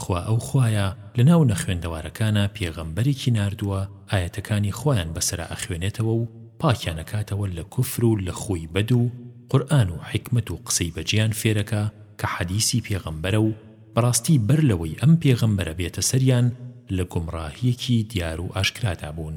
خوا ئەو خوایە لەناو نەخوێندەوارەکانا پێغەمبەرێکی ناردووە ئایەتەکانی خوایان بەسەرا ئەخوێنێتەوە و پاکیان ئەکاتەوە لە کوفر و لە خووی بەد و قورئان و حیکمەت و قسەی بەجێیان فێرەکا کە حەدیسی پێغەمبەرە و بەڕاستی بەر لەوەی ئەم پێغەمبەرە بێتە سەریان لە گومڕاهیەکی دیار و ئاشکرادا بوون.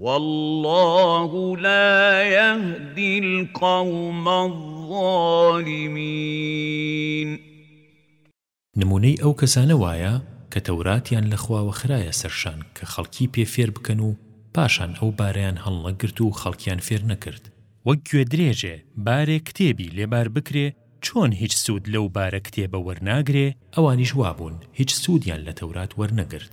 واللە لا یهدی القوم الظالمین. نمونەی ئەو کەسانە وایە کە تەوراتیان لە خواوە خرایە سەرشان کە خەڵکی پێ فێر بکەن و پاشان ئەو بارەیان هەڵنەگرت و خەڵکیان فێر نەکرد، وەک گوێ درێژێ بارێ کتێبی لێ بار بکرێ چۆن هیچ سود لەو بارە کتێبە وەرناگرێ ئەوانیش وابوون هیچ سودیان لە تەورات وەرنەگرت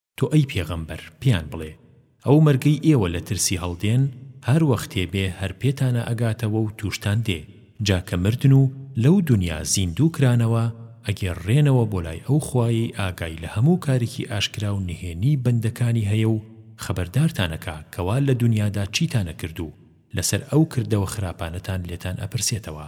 تۆ ئەی پێغەمبەر پێیان بڵێ، ئەو مەرگەی ئێوە لە ترسی هەڵدێن، هەر وەختێ بێ هەر پێتانا ئەگاتەوە و تووشتان دێ، جا کە مردن و لەو دونیا زیندوو کرانەوە، ئەگێڕرێنەوە بۆ لای ئەو خوایەی ئاگای لە هەموو کارێکی ئاشکرا و نهێنیی بەندەکانی هەیە و خەبەردارتان ئەکا کەوا لە دونیادا چیتان ئەکرد و لەسەر ئەو کردەوە خراپانەتان لێتان ئەپرسێتەوە.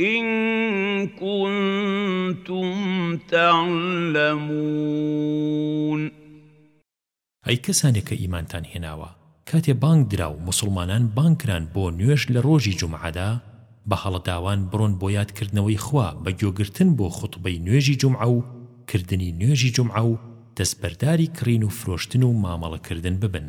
ان کنتم تعلمون. ئەی کەسانێک کە ئیمانتان هێناوە کاتێ بانگ درا و موسڵمانان بانگ کران بۆ نوێژ لە ڕۆژی جومعەدا بە هەڵەداوان بڕۆن بۆ یاد کردنەوەی خوا بە گۆ گرتن بۆ خوتبەی نوێژی جومعە و کردنی نوێژی جومعە و دەست بەرداری کڕین و فرۆشتن و مامەڵە کردن ببن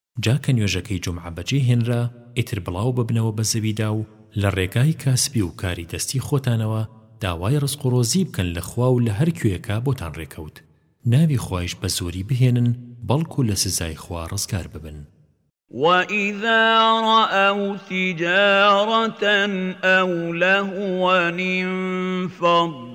جا کە نوێژەکەی جومعە بەجێ هێنرا ئیتر بڵاو ببنەوە بە زەویدا و لە ڕێگای کاسبی و کاری دەستی خۆتانەوە داوای ڕزق و ڕۆزی بکەن لە خوا و لە هەر کوێیەکا بۆتان ڕێ کەوت ناوی خوایش بە زۆری بهێنن بەڵکو لە سزای خوا ڕزگار ببن. وَإِذَا رَأَوْا تِجَارَةً أَوْ لَهْوًا انفَضُّوا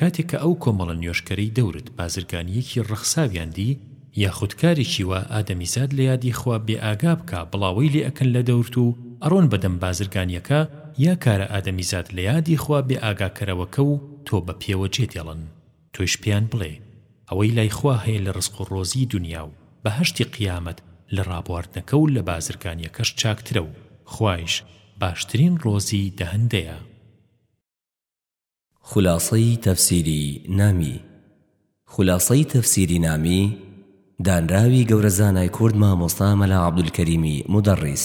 کاتێک کە ئەو کۆمەڵە نوێژکەرەی دەورت بازرگانییەکی ڕەخساویان دی یا خودکارێکی وا ئادەمیزاد لە یادی خوا بێ ئاگا بکا بڵاوەی لێ ئەکەن لە دەورت و ئەڕۆن بە دەم بازرگانییەکە یا کارە ئادەمیزاد لە یادی خوا بێ ئاگا کەرەوەکە و تۆ بە پێوە جێ دێڵن تۆیش پێیان بڵێ ئەوەی لای خوا هەیە لە ڕزق و ڕۆزی دونیا و بەهەشتی قیامەت لە ڕابواردنەکە و لە بازرگانییەکەش چاکترە و خوایش باشترین ڕۆزی دەهەندەیە. خولاسەی تەفسیری نامی خولاسەی تەفسیری نامی دانراوی گەورە زانای کورد مامۆستا مەلا عەبدولکەریمی مودەڕیس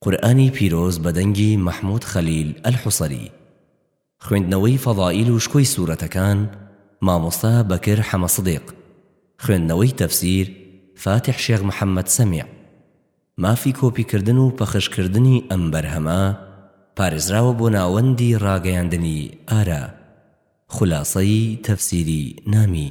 قورئانی پیرۆز بە دەنگی مەحمود خەلیل ئەلحوسەری خوێندنەوەی فەضائیل و شکۆی سورەتەکان مامۆستا بەکر حەمە سدیق خوێندنەوەی تەفسیر فاتح شێخ محەمەد سەمیع مافی کۆپیکردن و پەخشکردنی ئەم بەرهەمە پارێزراوە بۆ ناوەندی ڕاگەیاندنی ئارا خولاسەی تەفسیری نامی.